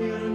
you.